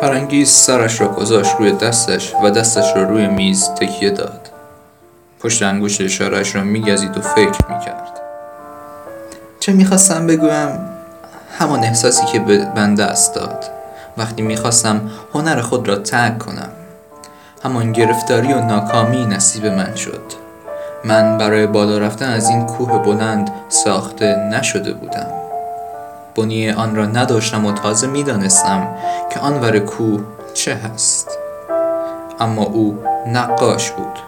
فرنگیز سرش را گذاشت روی دستش و دستش را روی میز تکیه داد. پشت انگشت اشارهش را میگزید و فکر می‌کرد. چه می‌خواستم بگویم؟ همان احساسی که به بنده است داد. وقتی می‌خواستم هنر خود را ترک کنم. همان گرفتاری و ناکامی نصیب من شد. من برای بالا رفتن از این کوه بلند ساخته نشده بودم. بنی آن را نداشتم و تازه می‌دانستم که آن ور کوه چه هست. اما او نقاش بود.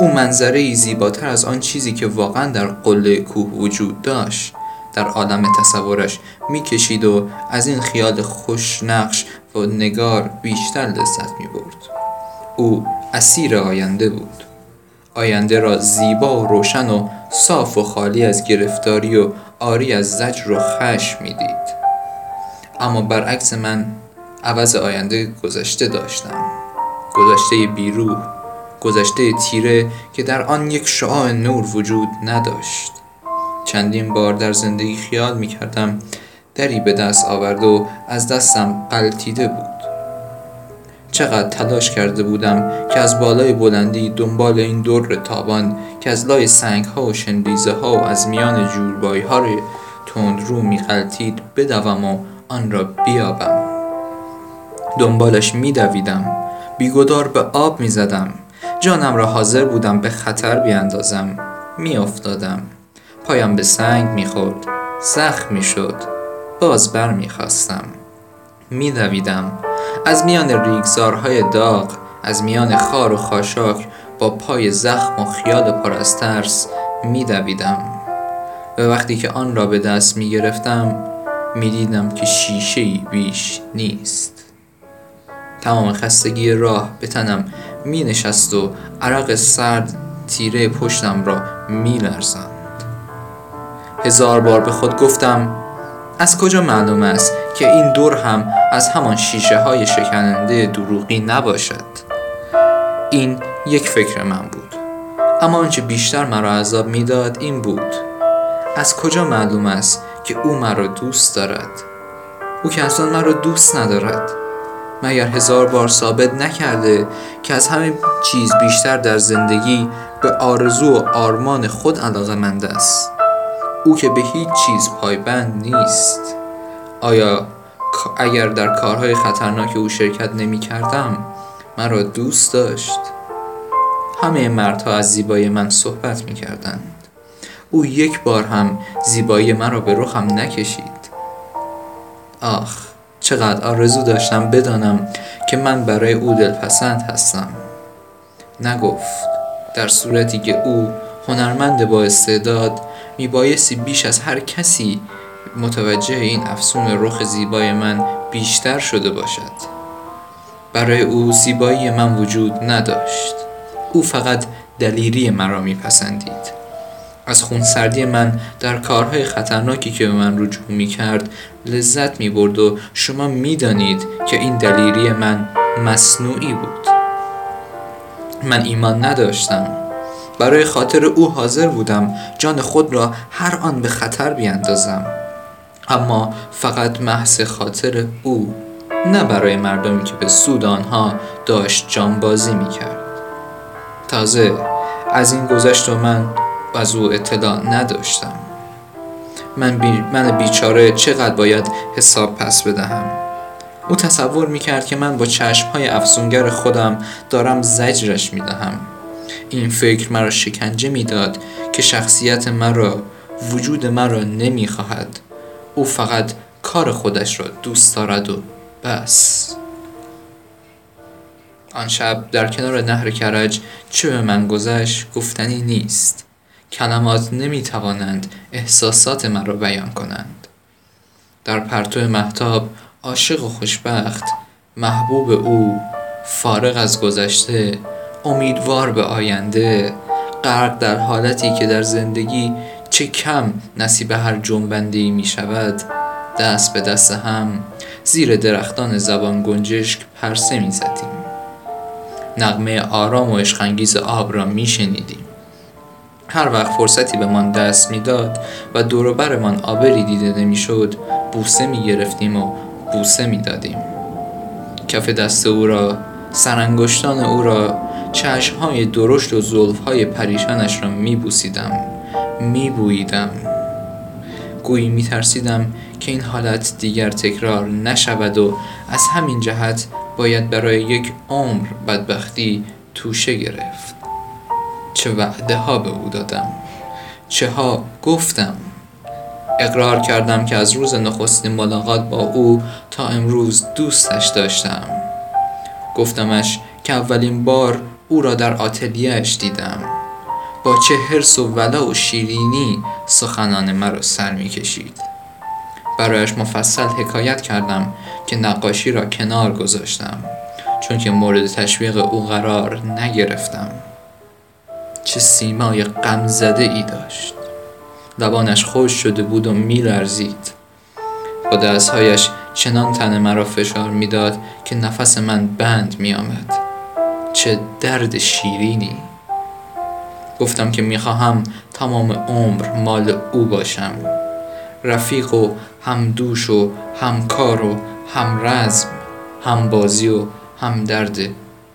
او منظره ای زیباتر از آن چیزی که واقعا در قله کوه وجود داشت. در عالم تصورش می‌کشید و از این خیال خوش نقش و نگار بیشتر لذت می‌برد. او اسیر آینده بود. آینده را زیبا و روشن و صاف و خالی از گرفتاری و آری از زجر و خشم می‌دید. اما برعکس من عوض آینده گذشته داشتم. گذشته بیروح گذشته تیره که در آن یک شعاع نور وجود نداشت. چندین بار در زندگی خیال می کردم دری به دست آورد و از دستم قلتیده بود. چقدر تلاش کرده بودم که از بالای بلندی دنبال این دور تابان که از لای سنگ ها و شنریزه ها و از میان جوربای ها تند رو می قلتید بدوم و آن را بیابم. دنبالش می دویدم بیگدار به آب می زدم جانم را حاضر بودم به خطر بیاندازم. می افتادم پایم به سنگ می‌خورد. زخم می‌شد. باز بر می‌خواستم میدویدم. از میان ریگزارهای داغ از میان خار و خاشاک با پای زخم و خیال پر از ترس میدویدم. و وقتی که آن را به دست می‌گرفتم می‌دیدم که شیشه بیش نیست. تمام خستگی راه به تنم می نشست و عرق سرد تیره پشتم را می هزار بار به خود گفتم از کجا معلوم است که این دور هم از همان شیشه های شکننده دروغی نباشد. این یک فکر من بود. اما آنچه بیشتر مرا عذاب می‌داد این بود. از کجا معلوم است که او مرا دوست دارد؟ او که اصلا مرا دوست ندارد. مگر هزار بار ثابت نکرده که از همه چیز بیشتر در زندگی به آرزو و آرمان خود علاقه است؟ او که به هیچ چیز پایبند نیست. آیا اگر در کارهای خطرناک او شرکت نمی کردم مرا دوست داشت. همه مردها از زیبایی من صحبت می کردند او یک بار هم زیبایی مرا به رخم نکشید. آخ چقدر آرزو داشتم بدانم که من برای او دلپسند هستم. نگفت در صورتی که او هنرمند با استعداد میبایستی بیش از هر کسی متوجه این افسون رخ زیبای من بیشتر شده باشد. برای او زیبایی من وجود نداشت. او فقط دلیری مرا میپسندید. از خونسردی من در کارهای خطرناکی که به من رجوع می کرد لذت می برد و شما می دانید که این دلیری من مصنوعی بود. من ایمان نداشتم. برای خاطر او حاضر بودم جان خود را هر آن به خطر بیاندازم. اما فقط محض خاطر او نه برای مردمی که به سود آنها داشت جانبازی می‌کرد. تازه از این گذشت و من از او اطلاع نداشتم. من, بی... من بیچاره چقدر باید حساب پس بدهم؟ او تصور می‌کرد که من با چشمهای افزونگر خودم دارم زجرش می‌دهم. این فکر مرا شکنجه می‌داد که شخصیت مرا وجود مرا نمی‌خواهد. او فقط کار خودش را دوست دارد و بس. آن شب در کنار نهر کرج چه به من گذشت گفتنی نیست. کلمات نمی توانند احساسات مرا بیان کنند. در پرتو محتاب عاشق و خوشبخت محبوب او فارغ از گذشته امیدوار به آینده غرق در حالتی که در زندگی چه کم نصیب هر جنبنده می شود دست به دست هم زیر درختان زبان گنجشک پرسه می زدیم نغمه آرام و عشقانگیز آب را می شنیدیم هر وقت فرصتی به من دست می‌داد و دوروبرمان آبری دیده نمی‌شد بوسه می گرفتیم و بوسه می دادیم کف دست او را سرانگشتان او را چشمهای درشت و زلفهای پریشانش را میبوسیدم میبوییدم گویی میترسیدم که این حالت دیگر تکرار نشود و از همین جهت باید برای یک عمر بدبختی توشه گرفت. چه وعده ها به او دادم. چه ها گفتم. اقرار کردم که از روز نخستین ملاقات با او تا امروز دوستش داشتم. گفتمش که اولین بار او را در آتلیهش دیدم. با چه حرس و ولا و شیرینی سخنان مرا سر می کشید. برایش مفصل حکایت کردم که نقاشی را کنار گذاشتم چون که مورد تشویق او قرار نگرفتم. چه سیمای غمزده ای داشت. لبانش خوش شده بود و میلرزید با دستهایش چنان تن مرا فشار می‌داد که نفس من بند میآمد. چه درد شیرینی! گفتم که می‌خواهم تمام عمر مال او باشم. رفیق و همدوش و همکار و همرزم هم بازی و هم درد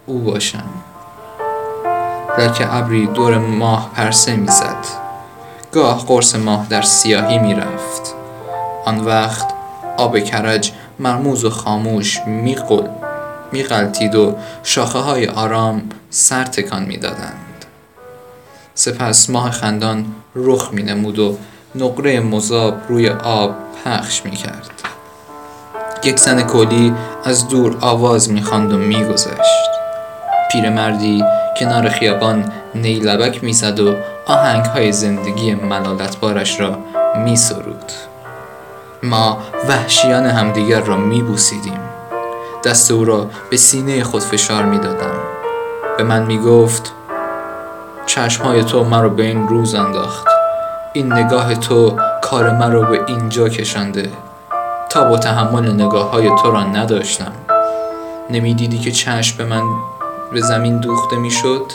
او باشم. که ابری دور ماه پرسه می‌زد. گاه قرص ماه در سیاهی می‌رفت. آن وقت آب کرج مرموز و خاموش میقل میقلتید و شاخه های آرام سر تکان می‌دادند. سپس ماه خندان رخ می نمود و نقره مذاب روی آب پخش می کرد. یک زن کلی از دور آواز می‌خواند و میگذشت پیرمردی کنار خیابان نیلبک می‌زد و آهنگ های زندگی ملالتبارش را میسرود ما وحشیان همدیگر را میبوسیدیم دست او را به سینه خود فشار می‌دادم به من می‌گفت چشمهای تو مرا به این روز انداخت. این نگاه تو کار مرا به اینجا کشانده تا با تحمل نگاه های تو را نداشتم. نمی‌دیدی که چشم به من به زمین دوخته می‌شد؟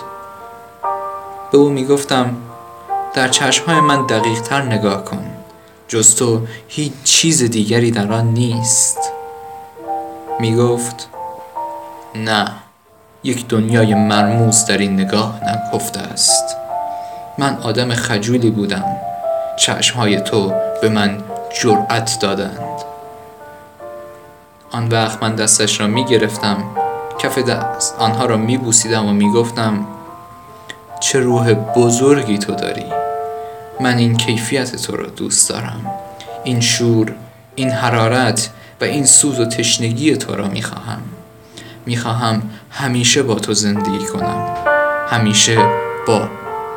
به او می‌گفتم در چشمهای من دقیق تر نگاه کن. جز تو هیچ چیز دیگری در آن نیست. می‌گفت نه. یک دنیای مرموز در این نگاه نگفته است. من آدم خجولی بودم. چشمهای تو به من جرأت دادند. آن وقت من دستش را می گرفتم کف دست آنها را می بوسیدم و می گفتم چه روح بزرگی تو داری. من این کیفیت تو را دوست دارم. این شور این حرارت و این سوز و تشنگی تو را می خواهم می خواهم همیشه با تو زندگی کنم. همیشه با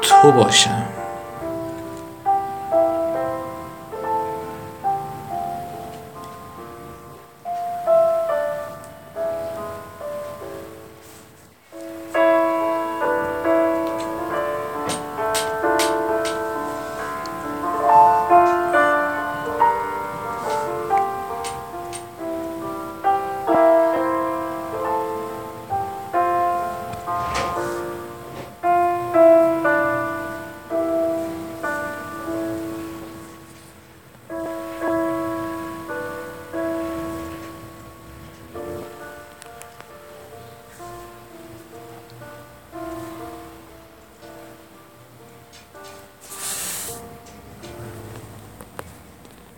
تو باشم.